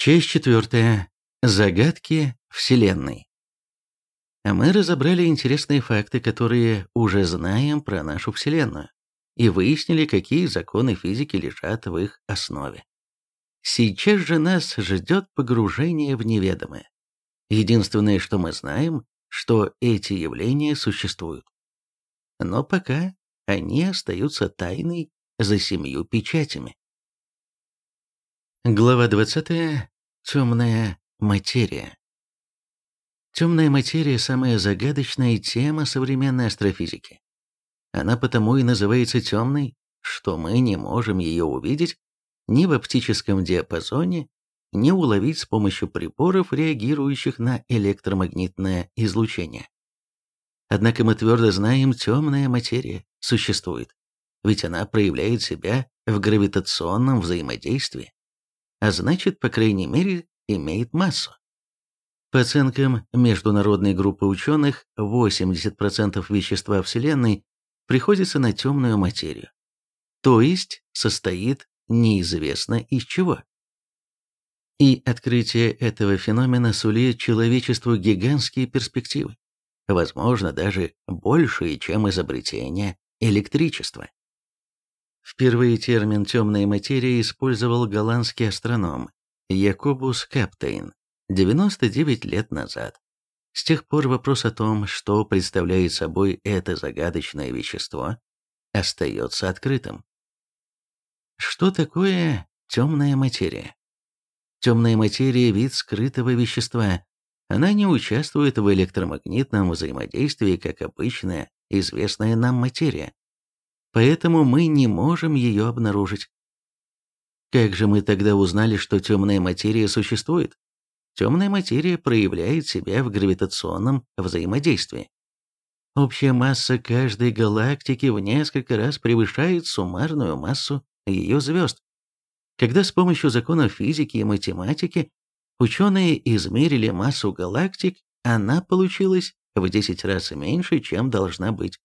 Часть четвертая. Загадки Вселенной. А мы разобрали интересные факты, которые уже знаем про нашу Вселенную, и выяснили, какие законы физики лежат в их основе. Сейчас же нас ждет погружение в неведомое. Единственное, что мы знаем, что эти явления существуют. Но пока они остаются тайной за семью печатями. Глава 20. Темная материя. Темная материя – самая загадочная тема современной астрофизики. Она потому и называется темной, что мы не можем ее увидеть ни в оптическом диапазоне, ни уловить с помощью приборов, реагирующих на электромагнитное излучение. Однако мы твердо знаем, темная материя существует, ведь она проявляет себя в гравитационном взаимодействии а значит, по крайней мере, имеет массу. По оценкам международной группы ученых, 80% вещества Вселенной приходится на темную материю, то есть состоит неизвестно из чего. И открытие этого феномена сулит человечеству гигантские перспективы, возможно, даже большие, чем изобретение электричества. Впервые термин «темная материя» использовал голландский астроном Якобус Каптейн 99 лет назад. С тех пор вопрос о том, что представляет собой это загадочное вещество, остается открытым. Что такое темная материя? Темная материя – вид скрытого вещества. Она не участвует в электромагнитном взаимодействии, как обычная, известная нам материя поэтому мы не можем ее обнаружить. Как же мы тогда узнали, что темная материя существует? Темная материя проявляет себя в гравитационном взаимодействии. Общая масса каждой галактики в несколько раз превышает суммарную массу ее звезд. Когда с помощью законов физики и математики ученые измерили массу галактик, она получилась в 10 раз меньше, чем должна быть.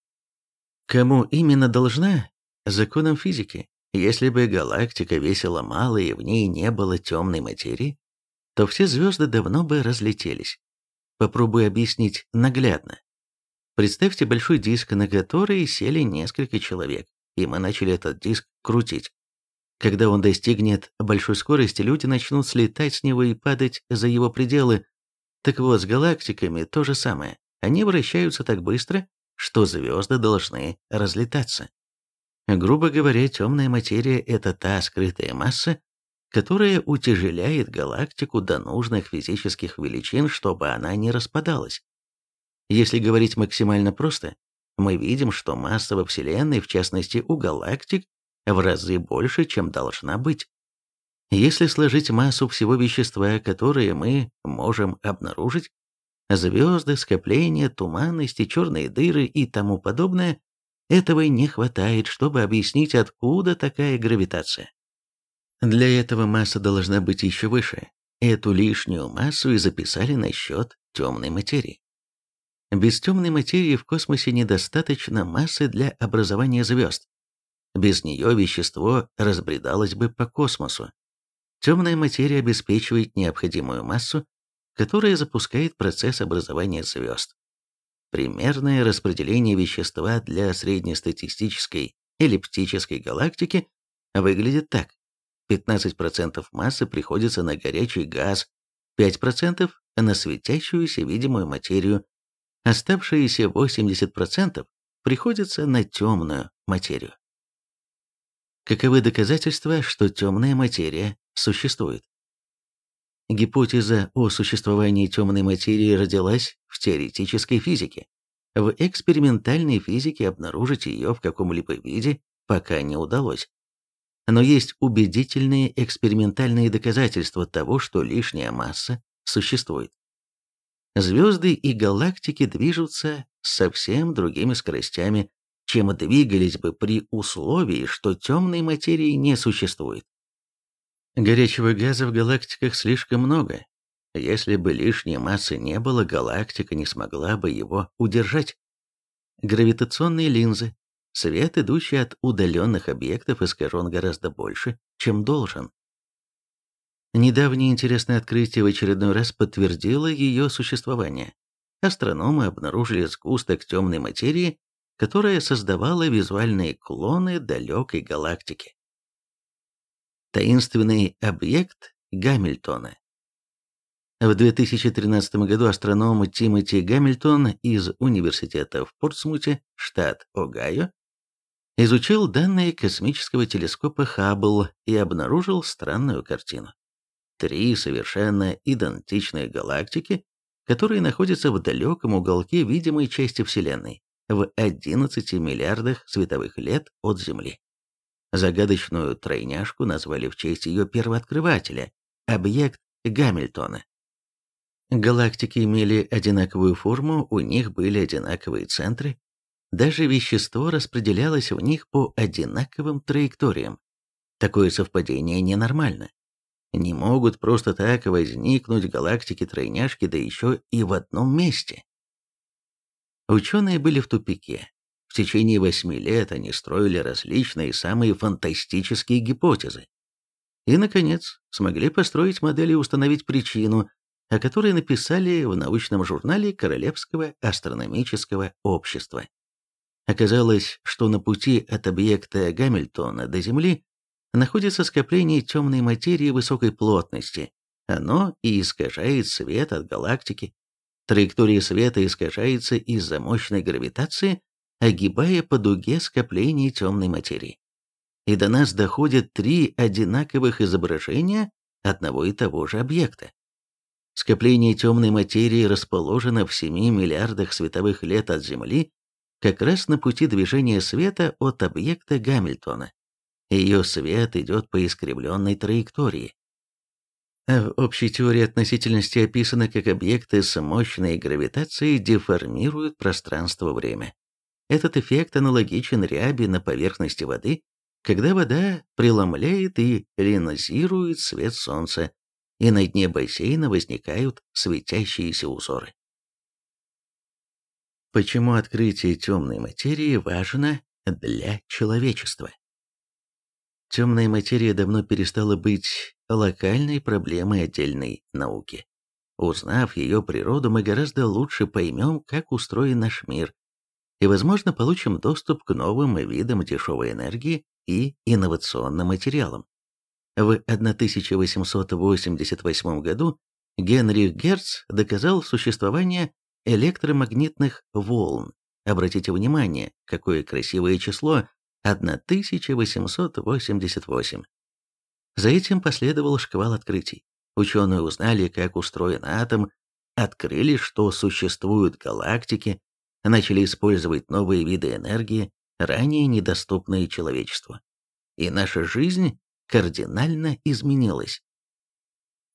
Кому именно должна? Законам физики. Если бы галактика весила мало и в ней не было темной материи, то все звезды давно бы разлетелись. Попробую объяснить наглядно. Представьте большой диск, на который сели несколько человек, и мы начали этот диск крутить. Когда он достигнет большой скорости, люди начнут слетать с него и падать за его пределы. Так вот, с галактиками то же самое. Они вращаются так быстро, что звезды должны разлетаться. Грубо говоря, темная материя – это та скрытая масса, которая утяжеляет галактику до нужных физических величин, чтобы она не распадалась. Если говорить максимально просто, мы видим, что масса во Вселенной, в частности у галактик, в разы больше, чем должна быть. Если сложить массу всего вещества, которое мы можем обнаружить, звезды, скопления, туманности, черные дыры и тому подобное, этого не хватает, чтобы объяснить, откуда такая гравитация. Для этого масса должна быть еще выше. Эту лишнюю массу и записали на счет темной материи. Без темной материи в космосе недостаточно массы для образования звезд. Без нее вещество разбредалось бы по космосу. Темная материя обеспечивает необходимую массу, которая запускает процесс образования звезд. Примерное распределение вещества для среднестатистической эллиптической галактики выглядит так. 15% массы приходится на горячий газ, 5% на светящуюся видимую материю, оставшиеся 80% приходится на темную материю. Каковы доказательства, что темная материя существует? Гипотеза о существовании темной материи родилась в теоретической физике. В экспериментальной физике обнаружить ее в каком-либо виде пока не удалось. Но есть убедительные экспериментальные доказательства того, что лишняя масса существует. Звезды и галактики движутся совсем другими скоростями, чем двигались бы при условии, что темной материи не существует. Горячего газа в галактиках слишком много. Если бы лишней массы не было, галактика не смогла бы его удержать. Гравитационные линзы. Свет, идущий от удаленных объектов, искажен гораздо больше, чем должен. Недавнее интересное открытие в очередной раз подтвердило ее существование. Астрономы обнаружили сгусток темной материи, которая создавала визуальные клоны далекой галактики. Таинственный объект Гамильтона. В 2013 году астроном Тимоти Гамильтон из Университета в Портсмуте, штат Огайо, изучил данные космического телескопа Хаббл и обнаружил странную картину. Три совершенно идентичные галактики, которые находятся в далеком уголке видимой части Вселенной, в 11 миллиардах световых лет от Земли. Загадочную тройняшку назвали в честь ее первооткрывателя, объект Гамильтона. Галактики имели одинаковую форму, у них были одинаковые центры, даже вещество распределялось в них по одинаковым траекториям. Такое совпадение ненормально. Не могут просто так возникнуть галактики-тройняшки, да еще и в одном месте. Ученые были в тупике. В течение восьми лет они строили различные самые фантастические гипотезы. И, наконец, смогли построить модель и установить причину, о которой написали в научном журнале Королевского астрономического общества. Оказалось, что на пути от объекта Гамильтона до Земли находится скопление темной материи высокой плотности. Оно и искажает свет от галактики. Траектория света искажается из-за мощной гравитации, огибая по дуге скопление темной материи. И до нас доходят три одинаковых изображения одного и того же объекта. Скопление темной материи расположено в 7 миллиардах световых лет от Земли, как раз на пути движения света от объекта Гамильтона. Ее свет идет по искривленной траектории. А в общей теории относительности описано, как объекты с мощной гравитацией деформируют пространство-время. Этот эффект аналогичен ряби на поверхности воды, когда вода преломляет и линзирует свет Солнца, и на дне бассейна возникают светящиеся узоры. Почему открытие темной материи важно для человечества? Темная материя давно перестала быть локальной проблемой отдельной науки. Узнав ее природу, мы гораздо лучше поймем, как устроен наш мир, и, возможно, получим доступ к новым видам дешевой энергии и инновационным материалам. В 1888 году Генрих Герц доказал существование электромагнитных волн. Обратите внимание, какое красивое число 1888. За этим последовал шквал открытий. Ученые узнали, как устроен атом, открыли, что существуют галактики, начали использовать новые виды энергии, ранее недоступные человечеству. И наша жизнь кардинально изменилось.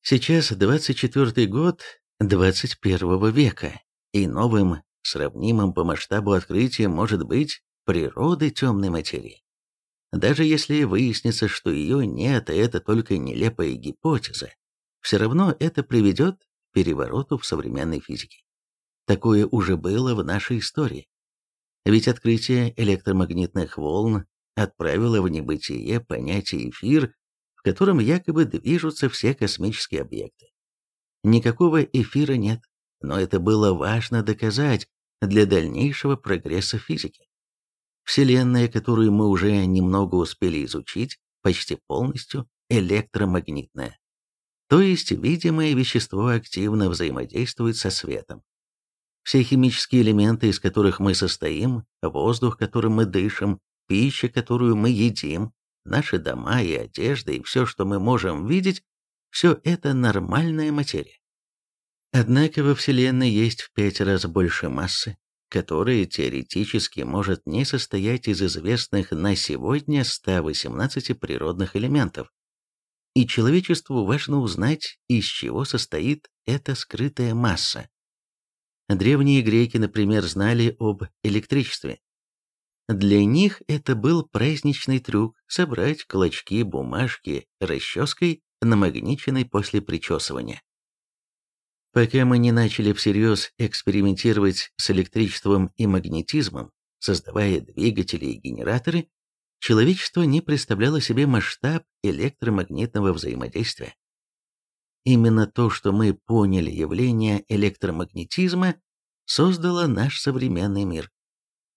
Сейчас 24 год 21 века, и новым, сравнимым по масштабу открытием может быть природы темной материи. Даже если выяснится, что ее нет, и это только нелепая гипотеза, все равно это приведет к перевороту в современной физике. Такое уже было в нашей истории. Ведь открытие электромагнитных волн отправила в небытие понятие эфир, в котором якобы движутся все космические объекты. Никакого эфира нет, но это было важно доказать для дальнейшего прогресса физики. Вселенная, которую мы уже немного успели изучить, почти полностью электромагнитная. То есть видимое вещество активно взаимодействует со светом. Все химические элементы, из которых мы состоим, воздух, которым мы дышим, пища, которую мы едим, наши дома и одежда, и все, что мы можем видеть, все это нормальная материя. Однако во Вселенной есть в пять раз больше массы, которая теоретически может не состоять из известных на сегодня 118 природных элементов. И человечеству важно узнать, из чего состоит эта скрытая масса. Древние греки, например, знали об электричестве, для них это был праздничный трюк собрать клочки бумажки расческой, намагниченной после причесывания. Пока мы не начали всерьез экспериментировать с электричеством и магнетизмом, создавая двигатели и генераторы, человечество не представляло себе масштаб электромагнитного взаимодействия. Именно то, что мы поняли явление электромагнетизма, создало наш современный мир.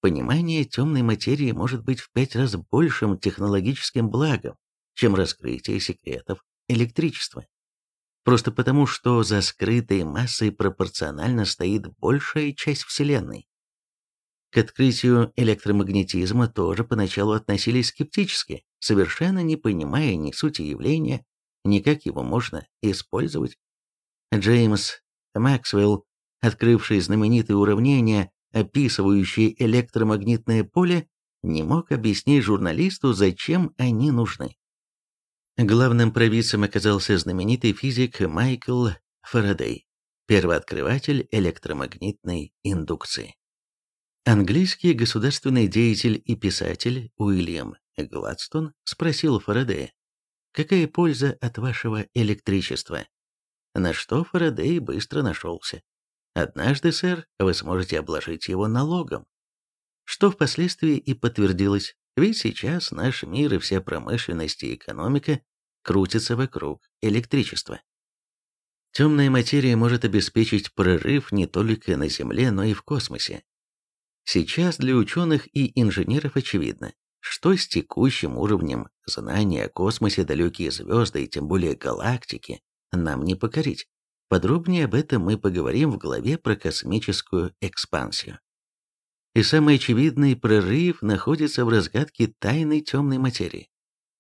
Понимание темной материи может быть в пять раз большим технологическим благом, чем раскрытие секретов электричества. Просто потому, что за скрытой массой пропорционально стоит большая часть Вселенной. К открытию электромагнетизма тоже поначалу относились скептически, совершенно не понимая ни сути явления, ни как его можно использовать. Джеймс Максвелл, открывший знаменитые уравнения, описывающие электромагнитное поле, не мог объяснить журналисту, зачем они нужны. Главным провидцем оказался знаменитый физик Майкл Фарадей, первооткрыватель электромагнитной индукции. Английский государственный деятель и писатель Уильям Гладстон спросил Фарадея, «Какая польза от вашего электричества?» На что Фарадей быстро нашелся. «Однажды, сэр, вы сможете обложить его налогом». Что впоследствии и подтвердилось, ведь сейчас наш мир и вся промышленность и экономика крутятся вокруг электричества. Темная материя может обеспечить прорыв не только на Земле, но и в космосе. Сейчас для ученых и инженеров очевидно, что с текущим уровнем знания о космосе далекие звезды и тем более галактики нам не покорить. Подробнее об этом мы поговорим в главе про космическую экспансию. И самый очевидный прорыв находится в разгадке тайны темной материи.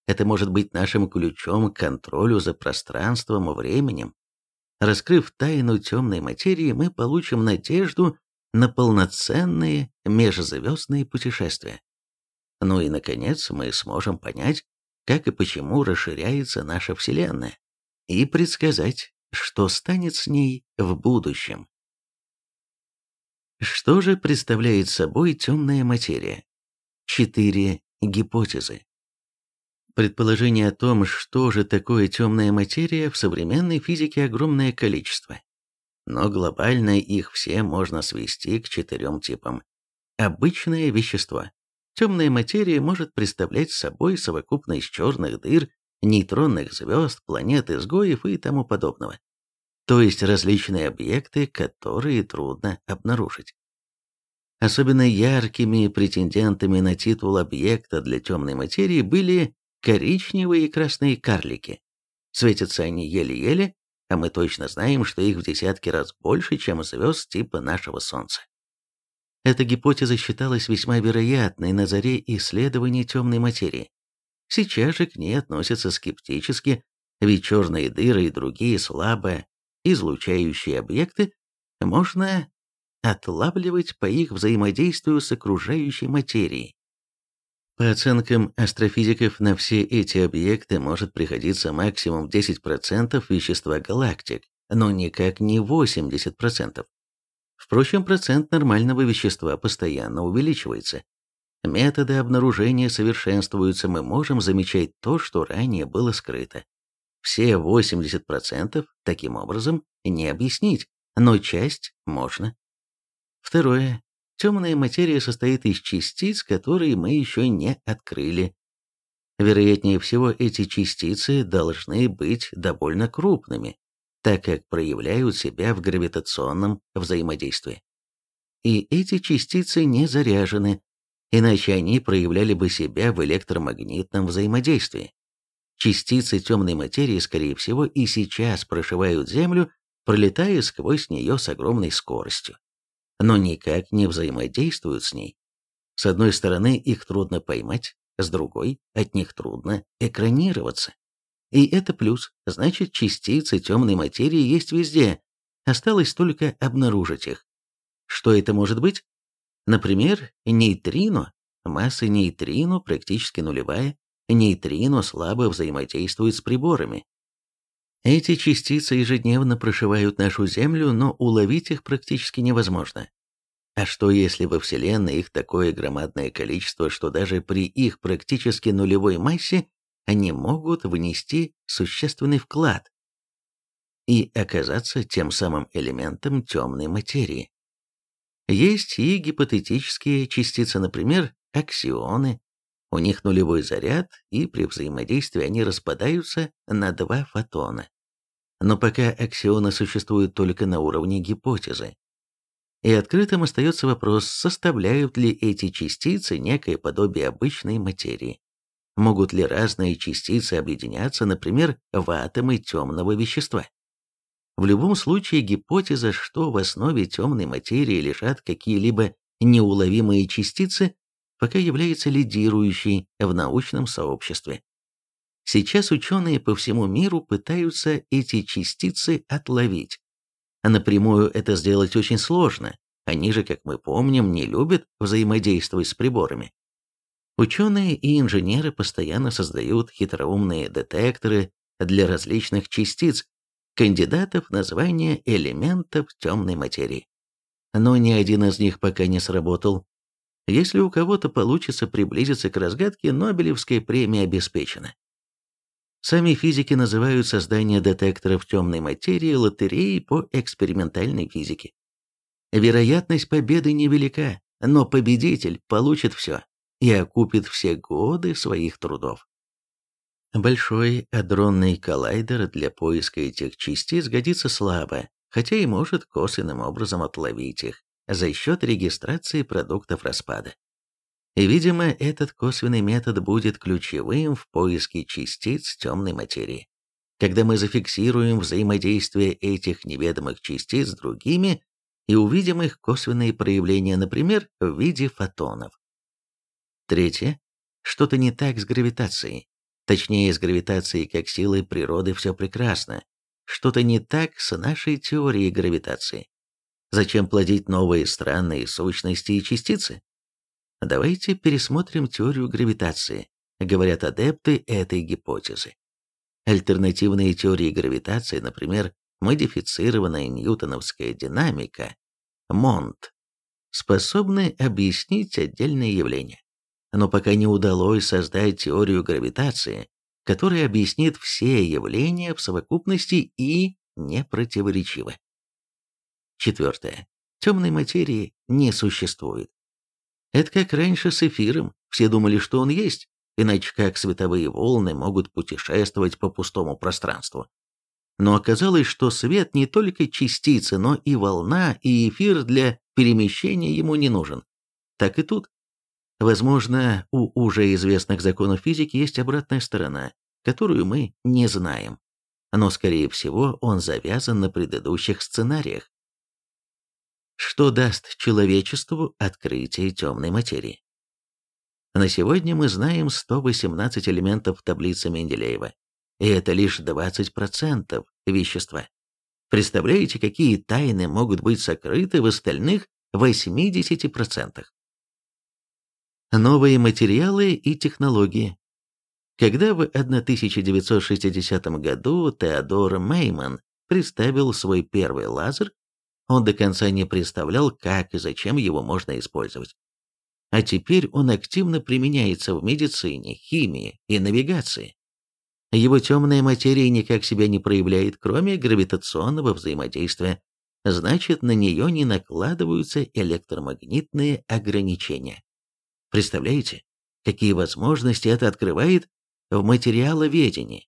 Это может быть нашим ключом к контролю за пространством и временем. Раскрыв тайну темной материи, мы получим надежду на полноценные межзвездные путешествия. Ну и, наконец, мы сможем понять, как и почему расширяется наша Вселенная, и предсказать, что станет с ней в будущем. Что же представляет собой темная материя? Четыре гипотезы. Предположений о том, что же такое темная материя, в современной физике огромное количество но глобально их все можно свести к четырем типам. Обычное вещество. Темная материя может представлять собой совокупность черных дыр, нейтронных звезд, планет-изгоев и тому подобного. То есть различные объекты, которые трудно обнаружить. Особенно яркими претендентами на титул объекта для темной материи были коричневые и красные карлики. Светятся они еле-еле, а мы точно знаем, что их в десятки раз больше, чем звезд типа нашего Солнца. Эта гипотеза считалась весьма вероятной на заре исследований темной материи. Сейчас же к ней относятся скептически, ведь черные дыры и другие слабо излучающие объекты можно отлавливать по их взаимодействию с окружающей материей. По оценкам астрофизиков, на все эти объекты может приходиться максимум 10% вещества галактик, но никак не 80%. Впрочем, процент нормального вещества постоянно увеличивается. Методы обнаружения совершенствуются, мы можем замечать то, что ранее было скрыто. Все 80% таким образом не объяснить, но часть можно. Второе. Темная материя состоит из частиц, которые мы еще не открыли. Вероятнее всего, эти частицы должны быть довольно крупными, так как проявляют себя в гравитационном взаимодействии. И эти частицы не заряжены, иначе они проявляли бы себя в электромагнитном взаимодействии. Частицы темной материи, скорее всего, и сейчас прошивают Землю, пролетая сквозь нее с огромной скоростью но никак не взаимодействуют с ней. С одной стороны, их трудно поймать, с другой, от них трудно экранироваться. И это плюс, значит, частицы темной материи есть везде, осталось только обнаружить их. Что это может быть? Например, нейтрино. Масса нейтрино практически нулевая, нейтрино слабо взаимодействует с приборами. Эти частицы ежедневно прошивают нашу Землю, но уловить их практически невозможно. А что если во Вселенной их такое громадное количество, что даже при их практически нулевой массе они могут внести существенный вклад и оказаться тем самым элементом темной материи? Есть и гипотетические частицы, например, аксионы. У них нулевой заряд, и при взаимодействии они распадаются на два фотона. но пока аксионы существуют только на уровне гипотезы. И открытым остается вопрос, составляют ли эти частицы некое подобие обычной материи. Могут ли разные частицы объединяться, например, в атомы темного вещества? В любом случае, гипотеза, что в основе темной материи лежат какие-либо неуловимые частицы, пока является лидирующей в научном сообществе. Сейчас ученые по всему миру пытаются эти частицы отловить. А напрямую это сделать очень сложно, они же, как мы помним, не любят взаимодействовать с приборами. Ученые и инженеры постоянно создают хитроумные детекторы для различных частиц, кандидатов на звание элементов темной материи. Но ни один из них пока не сработал. Если у кого-то получится приблизиться к разгадке, Нобелевская премия обеспечена. Сами физики называют создание детекторов темной материи лотереей по экспериментальной физике. Вероятность победы невелика, но победитель получит все и окупит все годы своих трудов. Большой адронный коллайдер для поиска этих частиц годится слабо, хотя и может косвенным образом отловить их за счет регистрации продуктов распада. И, видимо, этот косвенный метод будет ключевым в поиске частиц темной материи. Когда мы зафиксируем взаимодействие этих неведомых частиц с другими и увидим их косвенные проявления, например, в виде фотонов. Третье. Что-то не так с гравитацией. Точнее, с гравитацией как силой природы все прекрасно. Что-то не так с нашей теорией гравитации. Зачем плодить новые странные сущности и частицы? Давайте пересмотрим теорию гравитации, говорят адепты этой гипотезы. Альтернативные теории гравитации, например, модифицированная ньютоновская динамика, МОНТ, способны объяснить отдельные явления но пока не удалось создать теорию гравитации, которая объяснит все явления в совокупности и не противоречиво. Четвертое. Темной материи не существует. Это как раньше с эфиром, все думали, что он есть, иначе как световые волны могут путешествовать по пустому пространству. Но оказалось, что свет не только частица, но и волна, и эфир для перемещения ему не нужен. Так и тут. Возможно, у уже известных законов физики есть обратная сторона, которую мы не знаем. Но, скорее всего, он завязан на предыдущих сценариях. Что даст человечеству открытие темной материи? На сегодня мы знаем 118 элементов таблицы Менделеева, и это лишь 20% вещества. Представляете, какие тайны могут быть сокрыты в остальных 80%? Новые материалы и технологии. Когда в 1960 году Теодор Мейман представил свой первый лазер, он до конца не представлял, как и зачем его можно использовать. А теперь он активно применяется в медицине, химии и навигации. Его темная материя никак себя не проявляет, кроме гравитационного взаимодействия, значит, на нее не накладываются электромагнитные ограничения. Представляете, какие возможности это открывает в материаловедении?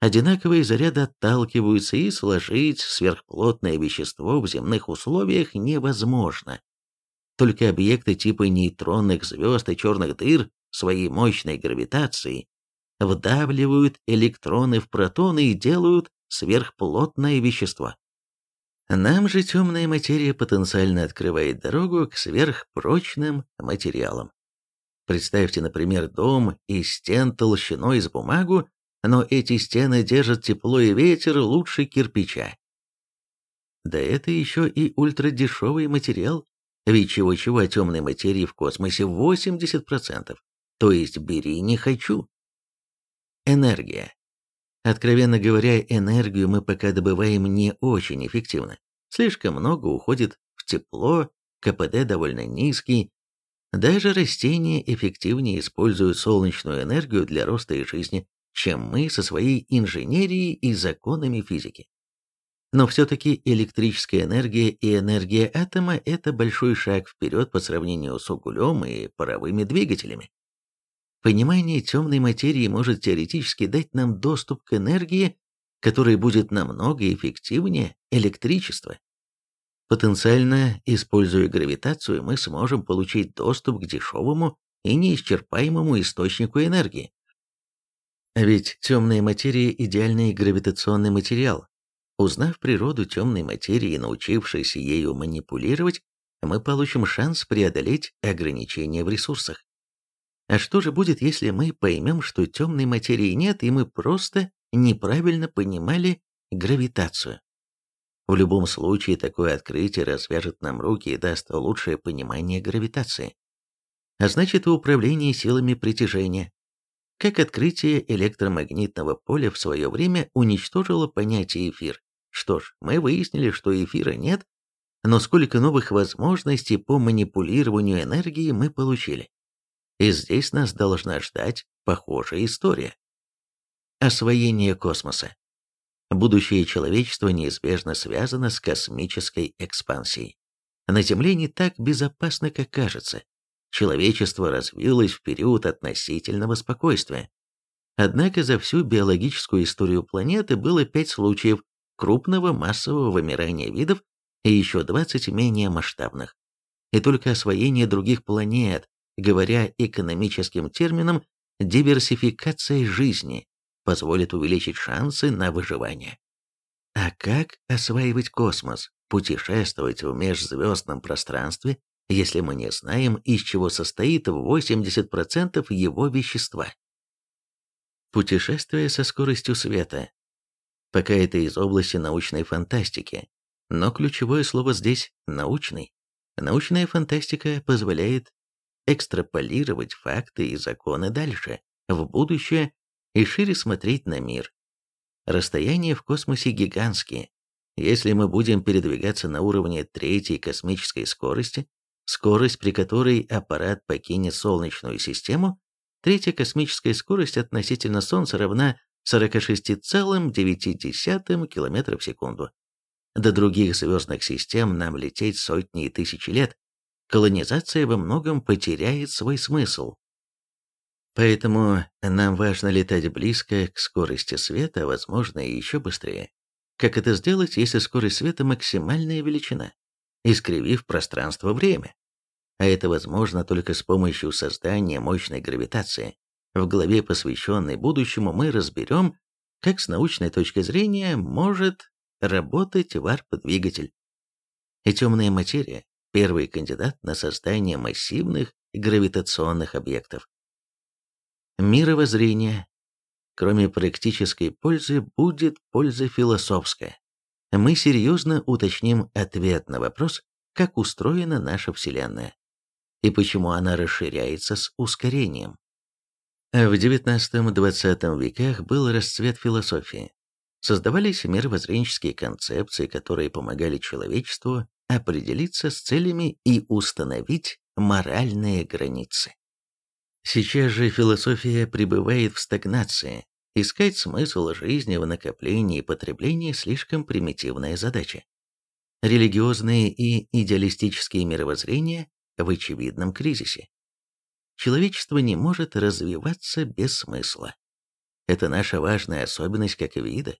Одинаковые заряды отталкиваются, и сложить сверхплотное вещество в земных условиях невозможно. Только объекты типа нейтронных звезд и черных дыр своей мощной гравитацией вдавливают электроны в протоны и делают сверхплотное вещество. Нам же темная материя потенциально открывает дорогу к сверхпрочным материалам. Представьте, например, дом из стен толщиной с бумагу, но эти стены держат тепло и ветер лучше кирпича. Да это еще и ультрадешевый материал, ведь чего-чего о темной материи в космосе 80%, то есть бери не хочу. Энергия. Откровенно говоря, энергию мы пока добываем не очень эффективно. Слишком много уходит в тепло, КПД довольно низкий. Даже растения эффективнее используют солнечную энергию для роста и жизни, чем мы со своей инженерией и законами физики. Но все-таки электрическая энергия и энергия атома – это большой шаг вперед по сравнению с углем и паровыми двигателями. Понимание темной материи может теоретически дать нам доступ к энергии, который будет намного эффективнее электричества. Потенциально, используя гравитацию, мы сможем получить доступ к дешевому и неисчерпаемому источнику энергии. А ведь темная материя – идеальный гравитационный материал. Узнав природу темной материи и научившись ею манипулировать, мы получим шанс преодолеть ограничения в ресурсах. А что же будет, если мы поймем, что темной материи нет, и мы просто неправильно понимали гравитацию? В любом случае, такое открытие развяжет нам руки и даст лучшее понимание гравитации. А значит, и управление силами притяжения. Как открытие электромагнитного поля в свое время уничтожило понятие эфир. Что ж, мы выяснили, что эфира нет, но сколько новых возможностей по манипулированию энергией мы получили. И здесь нас должна ждать похожая история. Освоение космоса. Будущее человечества неизбежно связано с космической экспансией. На Земле не так безопасно, как кажется. Человечество развилось в период относительного спокойствия. Однако за всю биологическую историю планеты было пять случаев крупного массового вымирания видов и еще 20 менее масштабных. И только освоение других планет, говоря экономическим термином, диверсификация жизни, позволит увеличить шансы на выживание. А как осваивать космос, путешествовать в межзвездном пространстве, если мы не знаем, из чего состоит 80% его вещества? Путешествие со скоростью света. Пока это из области научной фантастики, но ключевое слово здесь «научный». Научная фантастика позволяет экстраполировать факты и законы дальше, в будущее и шире смотреть на мир. Расстояния в космосе гигантские. Если мы будем передвигаться на уровне третьей космической скорости, скорость, при которой аппарат покинет Солнечную систему, третья космическая скорость относительно Солнца равна 46,9 км в секунду. До других звездных систем нам лететь сотни и тысячи лет. Колонизация во многом потеряет свой смысл. Поэтому нам важно летать близко к скорости света, а возможно и еще быстрее. Как это сделать, если скорость света максимальная величина, искривив пространство-время? А это возможно только с помощью создания мощной гравитации. В главе, посвященной будущему, мы разберем, как с научной точки зрения может работать варп-двигатель. И темная материя – первый кандидат на создание массивных гравитационных объектов. Мировоззрение. Кроме практической пользы, будет польза философская. Мы серьезно уточним ответ на вопрос, как устроена наша Вселенная и почему она расширяется с ускорением. В XIX-XX веках был расцвет философии. Создавались мировоззренческие концепции, которые помогали человечеству определиться с целями и установить моральные границы. Сейчас же философия пребывает в стагнации. Искать смысл жизни в накоплении и потреблении слишком примитивная задача. Религиозные и идеалистические мировоззрения в очевидном кризисе. Человечество не может развиваться без смысла. Это наша важная особенность как вида.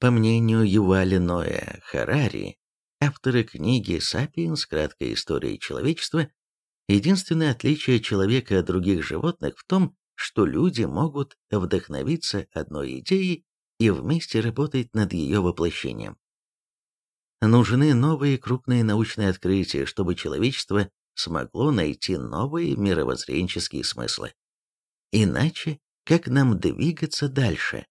По мнению Ювали Ноя Харари, автора книги «Сапиенс. Краткая история человечества», Единственное отличие человека от других животных в том, что люди могут вдохновиться одной идеей и вместе работать над ее воплощением. Нужны новые крупные научные открытия, чтобы человечество смогло найти новые мировоззренческие смыслы. Иначе, как нам двигаться дальше?